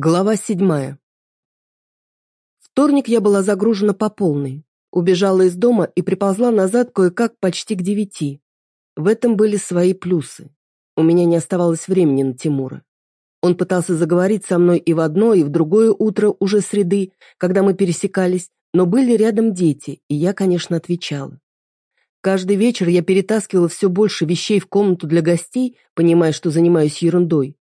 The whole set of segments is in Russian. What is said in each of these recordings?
Глава седьмая. Вторник я была загружена по полной. Убежала из дома и приползла назад кое-как почти к девяти. В этом были свои плюсы. У меня не оставалось времени на Тимура. Он пытался заговорить со мной и в одно, и в другое утро уже среды, когда мы пересекались, но были рядом дети, и я, конечно, отвечала. Каждый вечер я перетаскивала все больше вещей в комнату для гостей, понимая, что занимаюсь ерундой.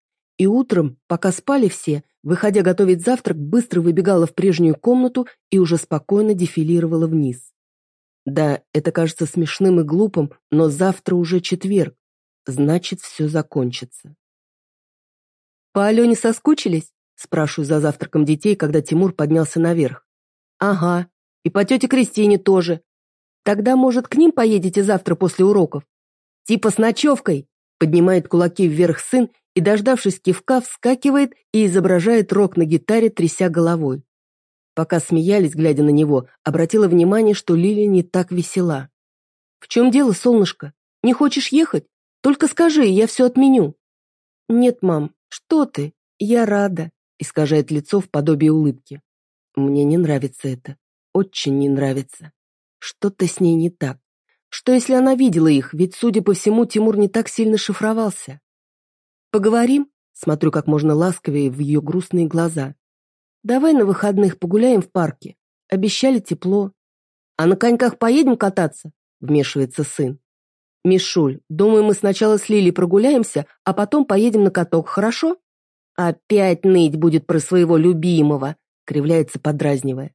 И утром, пока спали все, выходя готовить завтрак, быстро выбегала в прежнюю комнату и уже спокойно дефилировала вниз. Да, это кажется смешным и глупым, но завтра уже четверг. Значит, все закончится. «По Алене соскучились?» – спрашиваю за завтраком детей, когда Тимур поднялся наверх. «Ага, и по тете Кристине тоже. Тогда, может, к ним поедете завтра после уроков? Типа с ночевкой?» Поднимает кулаки вверх сын и, дождавшись кивка, вскакивает и изображает рок на гитаре, тряся головой. Пока смеялись, глядя на него, обратила внимание, что Лилия не так весела. «В чем дело, солнышко? Не хочешь ехать? Только скажи, я все отменю». «Нет, мам, что ты? Я рада», — искажает лицо в подобии улыбки. «Мне не нравится это. Очень не нравится. Что-то с ней не так. Что, если она видела их, ведь, судя по всему, Тимур не так сильно шифровался?» «Поговорим?» — смотрю как можно ласковее в ее грустные глаза. «Давай на выходных погуляем в парке. Обещали тепло». «А на коньках поедем кататься?» — вмешивается сын. «Мишуль, думаю, мы сначала с Лилей прогуляемся, а потом поедем на каток, хорошо?» «Опять ныть будет про своего любимого», — кривляется, подразнивая.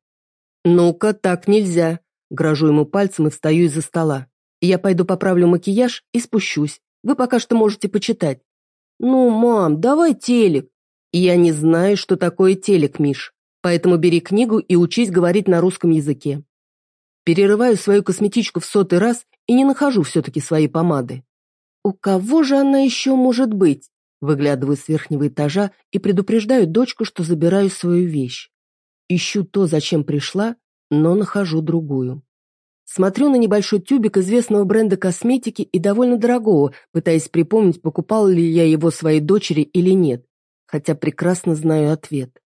«Ну-ка, так нельзя», — грожу ему пальцем и встаю из-за стола. «Я пойду поправлю макияж и спущусь. Вы пока что можете почитать. «Ну, мам, давай телек». «Я не знаю, что такое телек, Миш, поэтому бери книгу и учись говорить на русском языке». Перерываю свою косметичку в сотый раз и не нахожу все-таки своей помады. «У кого же она еще может быть?» Выглядываю с верхнего этажа и предупреждаю дочку, что забираю свою вещь. Ищу то, зачем пришла, но нахожу другую. Смотрю на небольшой тюбик известного бренда косметики и довольно дорогого, пытаясь припомнить, покупал ли я его своей дочери или нет, хотя прекрасно знаю ответ.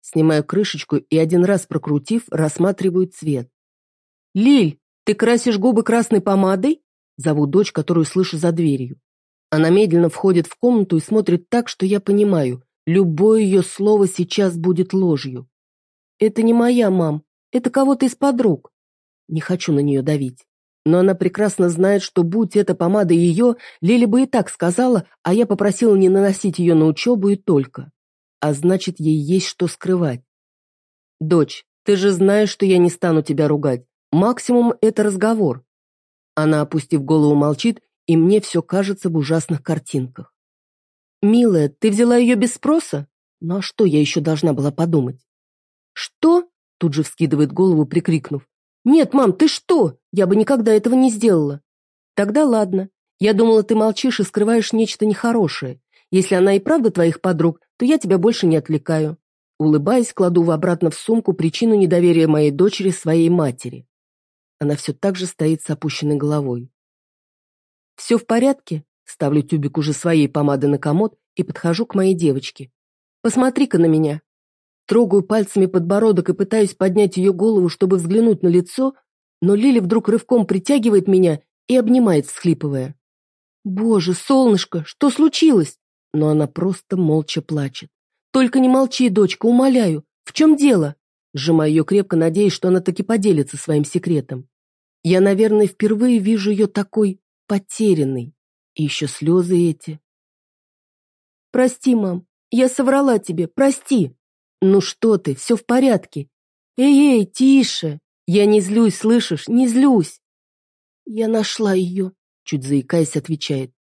Снимаю крышечку и один раз прокрутив, рассматриваю цвет. «Лиль, ты красишь губы красной помадой?» Зову дочь, которую слышу за дверью. Она медленно входит в комнату и смотрит так, что я понимаю, любое ее слово сейчас будет ложью. «Это не моя, мам, это кого-то из подруг». Не хочу на нее давить. Но она прекрасно знает, что будь эта помада ее, Лили бы и так сказала, а я попросила не наносить ее на учебу и только. А значит, ей есть что скрывать. «Дочь, ты же знаешь, что я не стану тебя ругать. Максимум — это разговор». Она, опустив голову, молчит, и мне все кажется в ужасных картинках. «Милая, ты взяла ее без спроса? Ну а что я еще должна была подумать?» «Что?» — тут же вскидывает голову, прикрикнув. «Нет, мам, ты что? Я бы никогда этого не сделала». «Тогда ладно. Я думала, ты молчишь и скрываешь нечто нехорошее. Если она и правда твоих подруг, то я тебя больше не отвлекаю». Улыбаясь, кладу в обратно в сумку причину недоверия моей дочери своей матери. Она все так же стоит с опущенной головой. «Все в порядке?» Ставлю тюбик уже своей помады на комод и подхожу к моей девочке. «Посмотри-ка на меня. Трогаю пальцами подбородок и пытаюсь поднять ее голову, чтобы взглянуть на лицо, но Лили вдруг рывком притягивает меня и обнимает, всхлипывая. «Боже, солнышко, что случилось?» Но она просто молча плачет. «Только не молчи, дочка, умоляю. В чем дело?» Сжимаю ее крепко, надеясь, что она таки поделится своим секретом. Я, наверное, впервые вижу ее такой потерянной. И еще слезы эти. «Прости, мам, я соврала тебе, прости!» «Ну что ты, все в порядке. Эй-эй, тише. Я не злюсь, слышишь, не злюсь». «Я нашла ее», — чуть заикаясь, отвечает.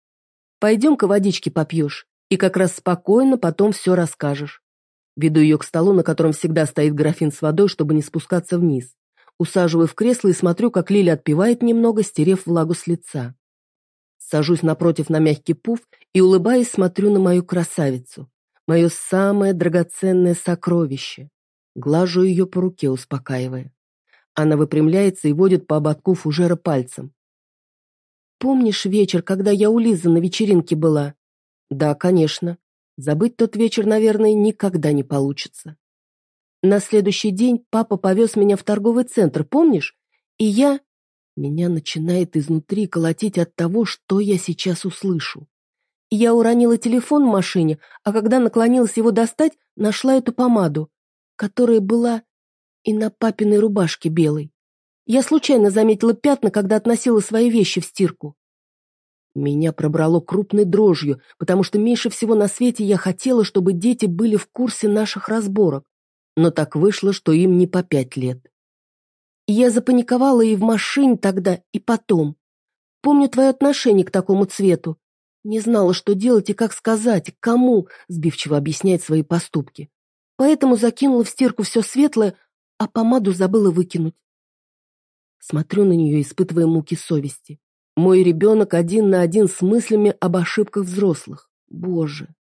«Пойдем-ка водички попьешь, и как раз спокойно потом все расскажешь». Веду ее к столу, на котором всегда стоит графин с водой, чтобы не спускаться вниз. Усаживаю в кресло и смотрю, как Лиля отпивает немного, стерев влагу с лица. Сажусь напротив на мягкий пуф и, улыбаясь, смотрю на мою красавицу мое самое драгоценное сокровище. Глажу ее по руке, успокаивая. Она выпрямляется и водит по ободку фужера пальцем. «Помнишь вечер, когда я у Лизы на вечеринке была?» «Да, конечно. Забыть тот вечер, наверное, никогда не получится. На следующий день папа повез меня в торговый центр, помнишь? И я... Меня начинает изнутри колотить от того, что я сейчас услышу. Я уронила телефон в машине, а когда наклонилась его достать, нашла эту помаду, которая была и на папиной рубашке белой. Я случайно заметила пятна, когда относила свои вещи в стирку. Меня пробрало крупной дрожью, потому что меньше всего на свете я хотела, чтобы дети были в курсе наших разборок. Но так вышло, что им не по пять лет. Я запаниковала и в машине тогда, и потом. Помню твое отношение к такому цвету. Не знала, что делать и как сказать, кому, сбивчиво объяснять свои поступки. Поэтому закинула в стирку все светлое, а помаду забыла выкинуть. Смотрю на нее, испытывая муки совести. Мой ребенок один на один с мыслями об ошибках взрослых. Боже.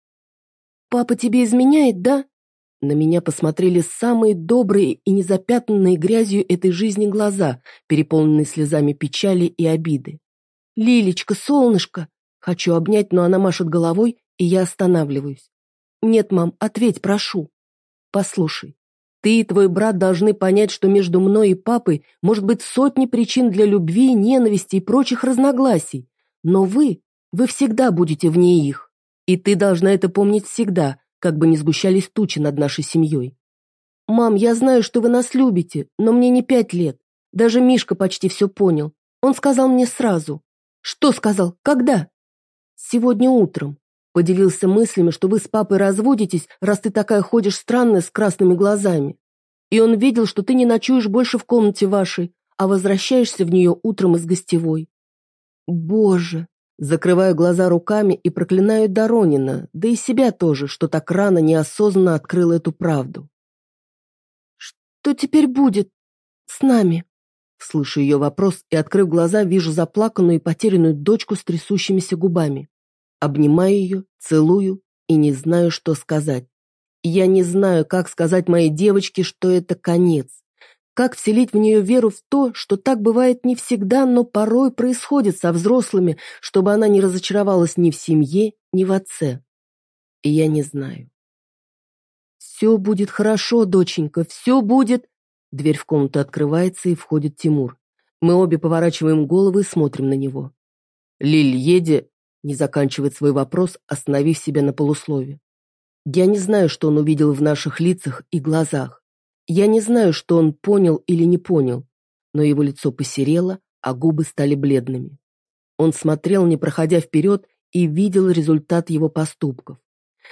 Папа тебе изменяет, да? На меня посмотрели самые добрые и незапятнанные грязью этой жизни глаза, переполненные слезами печали и обиды. «Лилечка, солнышко!» Хочу обнять, но она машет головой, и я останавливаюсь. «Нет, мам, ответь, прошу». «Послушай, ты и твой брат должны понять, что между мной и папой может быть сотни причин для любви, ненависти и прочих разногласий. Но вы, вы всегда будете вне их. И ты должна это помнить всегда, как бы ни сгущались тучи над нашей семьей. «Мам, я знаю, что вы нас любите, но мне не пять лет. Даже Мишка почти все понял. Он сказал мне сразу». «Что сказал? Когда?» «Сегодня утром. Поделился мыслями, что вы с папой разводитесь, раз ты такая ходишь странная с красными глазами. И он видел, что ты не ночуешь больше в комнате вашей, а возвращаешься в нее утром из гостевой. Боже! Закрываю глаза руками и проклинаю Доронина, да и себя тоже, что так рано неосознанно открыл эту правду. «Что теперь будет с нами?» Слышу ее вопрос и, открыв глаза, вижу заплаканную и потерянную дочку с трясущимися губами. Обнимаю ее, целую и не знаю, что сказать. Я не знаю, как сказать моей девочке, что это конец. Как вселить в нее веру в то, что так бывает не всегда, но порой происходит со взрослыми, чтобы она не разочаровалась ни в семье, ни в отце. И я не знаю. «Все будет хорошо, доченька, все будет...» Дверь в комнату открывается, и входит Тимур. Мы обе поворачиваем головы и смотрим на него. «Лиль, еди...» Не заканчивает свой вопрос, остановив себя на полуслове. Я не знаю, что он увидел в наших лицах и глазах. Я не знаю, что он понял или не понял, но его лицо посерело, а губы стали бледными. Он смотрел, не проходя вперед, и видел результат его поступков.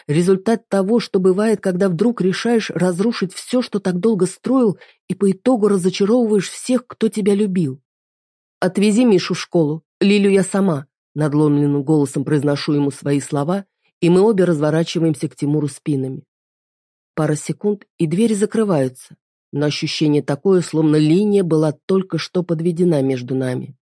Результат того, что бывает, когда вдруг решаешь разрушить все, что так долго строил, и по итогу разочаровываешь всех, кто тебя любил. «Отвези Мишу в школу, Лилю я сама», надломленным голосом произношу ему свои слова, и мы обе разворачиваемся к Тимуру спинами. Пара секунд, и двери закрываются, но ощущение такое, словно линия была только что подведена между нами.